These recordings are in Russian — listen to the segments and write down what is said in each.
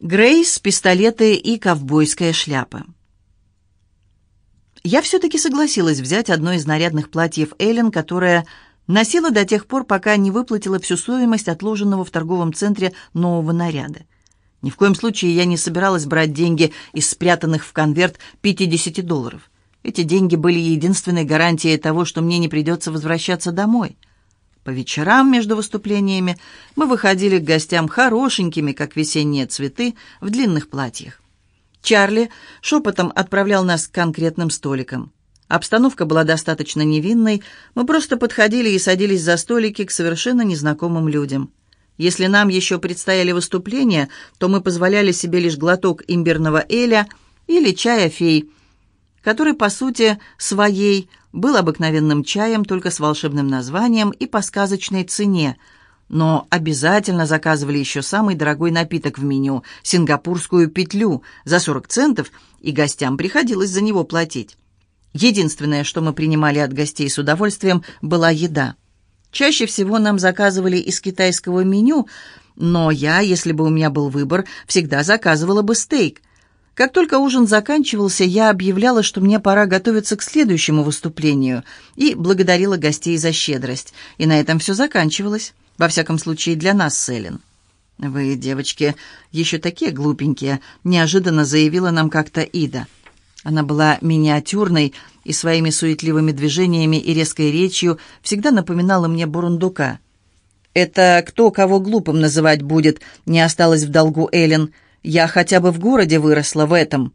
Грейс, пистолеты и ковбойская шляпа. Я все-таки согласилась взять одно из нарядных платьев Эллен, которое носила до тех пор, пока не выплатила всю стоимость отложенного в торговом центре нового наряда. Ни в коем случае я не собиралась брать деньги из спрятанных в конверт 50 долларов. Эти деньги были единственной гарантией того, что мне не придется возвращаться домой. По вечерам между выступлениями мы выходили к гостям хорошенькими, как весенние цветы, в длинных платьях. Чарли шепотом отправлял нас к конкретным столикам. Обстановка была достаточно невинной, мы просто подходили и садились за столики к совершенно незнакомым людям. Если нам еще предстояли выступления, то мы позволяли себе лишь глоток имбирного эля или чая фей, который, по сути, своей был обыкновенным чаем, только с волшебным названием и по сказочной цене, но обязательно заказывали еще самый дорогой напиток в меню – сингапурскую петлю за 40 центов, и гостям приходилось за него платить. Единственное, что мы принимали от гостей с удовольствием, была еда. Чаще всего нам заказывали из китайского меню, но я, если бы у меня был выбор, всегда заказывала бы стейк – как только ужин заканчивался, я объявляла, что мне пора готовиться к следующему выступлению, и благодарила гостей за щедрость. И на этом все заканчивалось, во всяком случае для нас с Эллен. «Вы, девочки, еще такие глупенькие», — неожиданно заявила нам как-то Ида. Она была миниатюрной и своими суетливыми движениями и резкой речью всегда напоминала мне бурундука. «Это кто кого глупым называть будет?» — не осталось в долгу Эллен — я хотя бы в городе выросла в этом.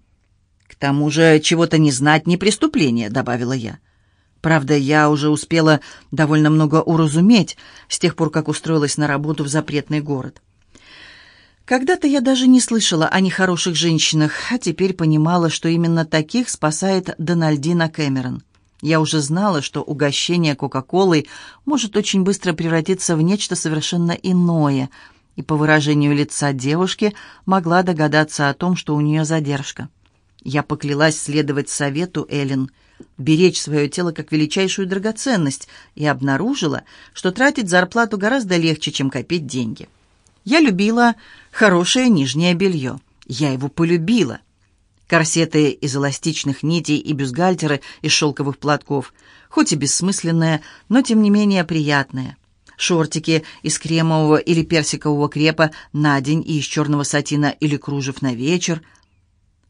К тому же чего-то не знать не преступление, добавила я. Правда, я уже успела довольно много уразуметь с тех пор, как устроилась на работу в запретный город. Когда-то я даже не слышала о нехороших женщинах, а теперь понимала, что именно таких спасает Дональдина Кэмерон. Я уже знала, что угощение Кока-Колой может очень быстро превратиться в нечто совершенно иное — и по выражению лица девушки могла догадаться о том, что у нее задержка. Я поклялась следовать совету Эллен, беречь свое тело как величайшую драгоценность, и обнаружила, что тратить зарплату гораздо легче, чем копить деньги. Я любила хорошее нижнее белье. Я его полюбила. Корсеты из эластичных нитей и бюстгальтеры из шелковых платков, хоть и бессмысленные, но тем не менее приятные шортики из кремового или персикового крепа на день и из черного сатина или кружев на вечер.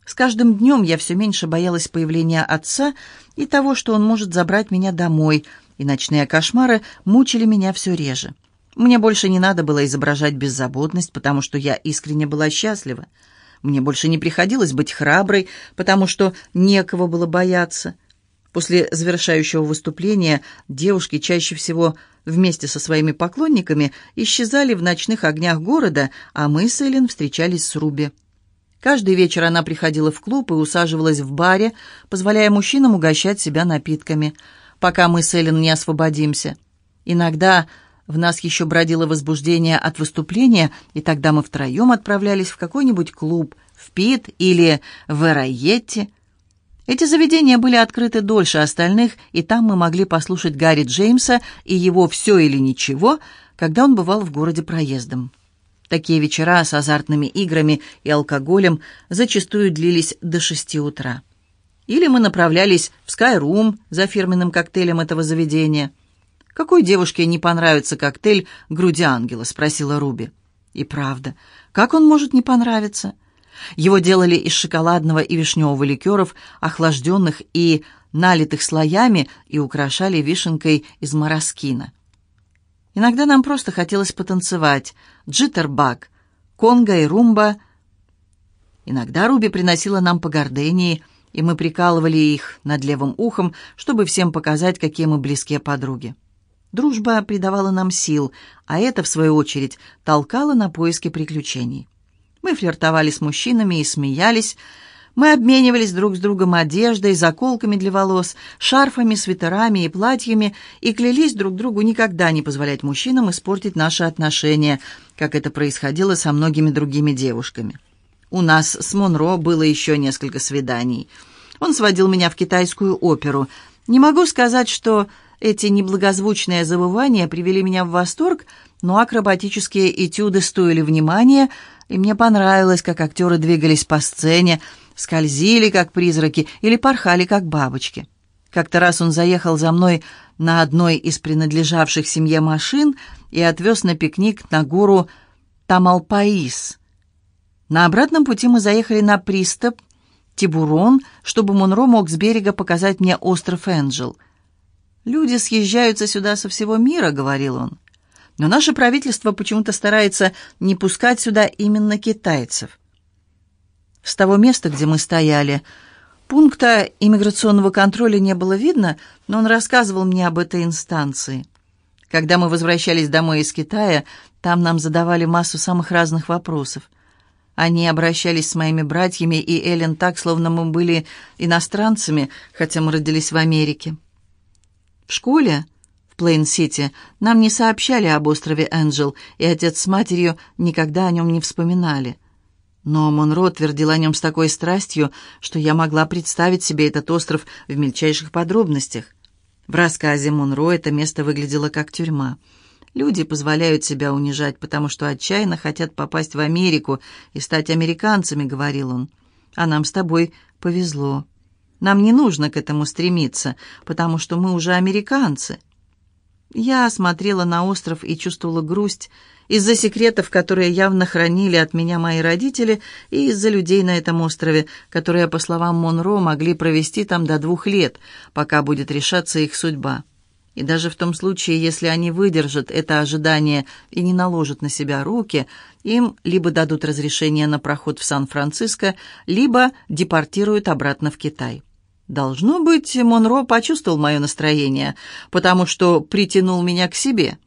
С каждым днем я все меньше боялась появления отца и того, что он может забрать меня домой, и ночные кошмары мучили меня все реже. Мне больше не надо было изображать беззаботность, потому что я искренне была счастлива. Мне больше не приходилось быть храброй, потому что некого было бояться. После завершающего выступления девушки чаще всего вместе со своими поклонниками исчезали в ночных огнях города, а мы с Эллен встречались с Руби. Каждый вечер она приходила в клуб и усаживалась в баре, позволяя мужчинам угощать себя напитками, пока мы с Эллен не освободимся. Иногда в нас еще бродило возбуждение от выступления, и тогда мы втроем отправлялись в какой-нибудь клуб, в Пит или в Эроетти, эти заведения были открыты дольше остальных, и там мы могли послушать Гарри Джеймса и его «Все или ничего», когда он бывал в городе проездом. Такие вечера с азартными играми и алкоголем зачастую длились до шести утра. Или мы направлялись в Skyroom за фирменным коктейлем этого заведения. «Какой девушке не понравится коктейль «Груди ангела?» — спросила Руби. «И правда, как он может не понравиться?» Его делали из шоколадного и вишневого ликеров, охлажденных и налитых слоями, и украшали вишенкой из мороскина. Иногда нам просто хотелось потанцевать. Джиттербак, конга и румба. Иногда Руби приносила нам по гордении, и мы прикалывали их над левым ухом, чтобы всем показать, какие мы близкие подруги. Дружба придавала нам сил, а это, в свою очередь, толкало на поиски приключений. Мы флиртовали с мужчинами и смеялись. Мы обменивались друг с другом одеждой, заколками для волос, шарфами, свитерами и платьями и клялись друг другу никогда не позволять мужчинам испортить наши отношения, как это происходило со многими другими девушками. У нас с Монро было еще несколько свиданий. Он сводил меня в китайскую оперу. Не могу сказать, что эти неблагозвучные завывания привели меня в восторг, но акробатические этюды стоили внимания — И мне понравилось, как актеры двигались по сцене, скользили, как призраки, или порхали, как бабочки. Как-то раз он заехал за мной на одной из принадлежавших семье машин и отвез на пикник на гору Тамалпаис. На обратном пути мы заехали на приступ Тибурон, чтобы Монро мог с берега показать мне остров Энджел. «Люди съезжаются сюда со всего мира», — говорил он. «Но наше правительство почему-то старается не пускать сюда именно китайцев». С того места, где мы стояли, пункта иммиграционного контроля не было видно, но он рассказывал мне об этой инстанции. Когда мы возвращались домой из Китая, там нам задавали массу самых разных вопросов. Они обращались с моими братьями и Эллен так, словно мы были иностранцами, хотя мы родились в Америке. В школе Плейн-Сити нам не сообщали об острове Энджел, и отец с матерью никогда о нем не вспоминали. Но Монро твердил о нем с такой страстью, что я могла представить себе этот остров в мельчайших подробностях. В рассказе Монро это место выглядело как тюрьма — Люди позволяют себя унижать, потому что отчаянно хотят попасть в Америку и стать американцами, говорил он. А нам с тобой повезло. Нам не нужно к этому стремиться, потому что мы уже американцы. Я смотрела на остров и чувствовала грусть из-за секретов, которые явно хранили от меня мои родители, и из-за людей на этом острове, которые, по словам Монро, могли провести там до двух лет, пока будет решаться их судьба. И даже в том случае, если они выдержат это ожидание и не наложат на себя руки, им либо дадут разрешение на проход в Сан-Франциско, либо депортируют обратно в Китай. Должно быть, Монро почувствовал мое настроение, потому что притянул меня к себе.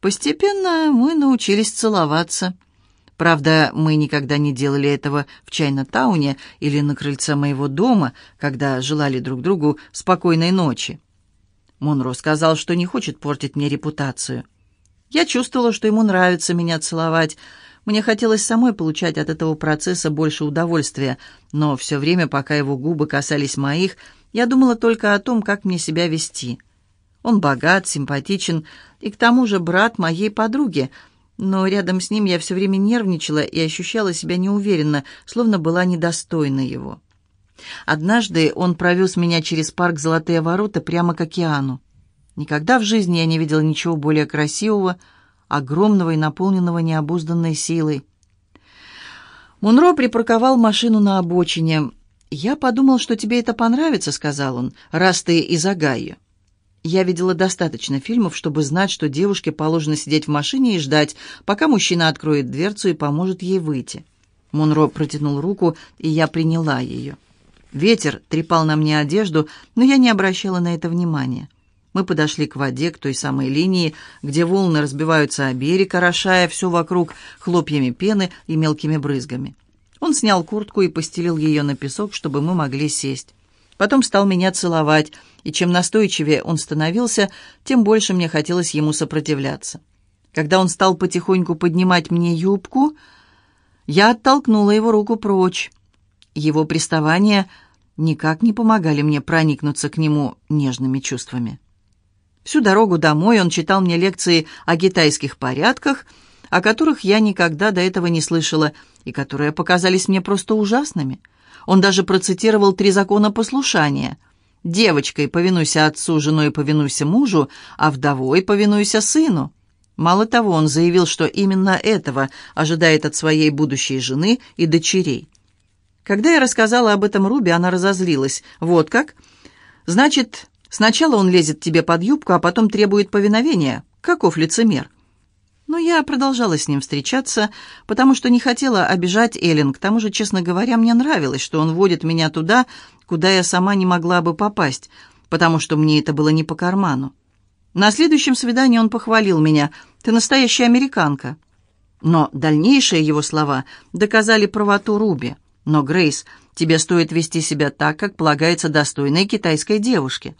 Постепенно мы научились целоваться. Правда, мы никогда не делали этого в Чайна-тауне или на крыльце моего дома, когда желали друг другу спокойной ночи. Монро сказал, что не хочет портить мне репутацию. Я чувствовала, что ему нравится меня целовать. Мне хотелось самой получать от этого процесса больше удовольствия, но все время, пока его губы касались моих, я думала только о том, как мне себя вести. Он богат, симпатичен и к тому же брат моей подруги, но рядом с ним я все время нервничала и ощущала себя неуверенно, словно была недостойна его. Однажды он провез меня через парк «Золотые ворота» прямо к океану. Никогда в жизни я не видел ничего более красивого, огромного и наполненного необузданной силой. Мунро припарковал машину на обочине. «Я подумал, что тебе это понравится», — сказал он, — «раз ты из Огайо». Я видела достаточно фильмов, чтобы знать, что девушке положено сидеть в машине и ждать, пока мужчина откроет дверцу и поможет ей выйти. Монро протянул руку, и я приняла ее. Ветер трепал на мне одежду, но я не обращала на это внимания. Мы подошли к воде, к той самой линии, где волны разбиваются о берег, орошая все вокруг хлопьями пены и мелкими брызгами. Он снял куртку и постелил ее на песок, чтобы мы могли сесть. Потом стал меня целовать, и чем настойчивее он становился, тем больше мне хотелось ему сопротивляться. Когда он стал потихоньку поднимать мне юбку, я оттолкнула его руку прочь. Его приставания никак не помогали мне проникнуться к нему нежными чувствами. Всю дорогу домой он читал мне лекции о китайских порядках, о которых я никогда до этого не слышала и которые показались мне просто ужасными. Он даже процитировал три закона послушания. «Девочкой повинуйся отцу, женой повинуйся мужу, а вдовой повинуйся сыну». Мало того, он заявил, что именно этого ожидает от своей будущей жены и дочерей. Когда я рассказала об этом Руби, она разозлилась. «Вот как? Значит, сначала он лезет тебе под юбку, а потом требует повиновения? Каков лицемер?» Но я продолжала с ним встречаться, потому что не хотела обижать Эллен. К тому же, честно говоря, мне нравилось, что он водит меня туда, куда я сама не могла бы попасть, потому что мне это было не по карману. На следующем свидании он похвалил меня. «Ты настоящая американка». Но дальнейшие его слова доказали правоту Руби. Но, Грейс, тебе стоит вести себя так, как полагается достойной китайской девушке».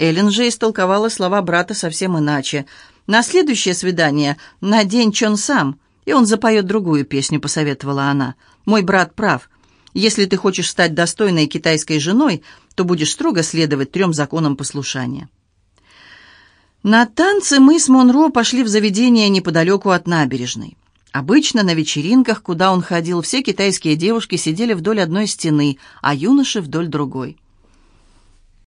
Эллен же истолковала слова брата совсем иначе. «На следующее свидание надень Чон сам, и он запоет другую песню», — посоветовала она. «Мой брат прав. Если ты хочешь стать достойной китайской женой, то будешь строго следовать трем законам послушания». На танцы мы с Монро пошли в заведение неподалеку от набережной. Обычно на вечеринках, куда он ходил, все китайские девушки сидели вдоль одной стены, а юноши вдоль другой.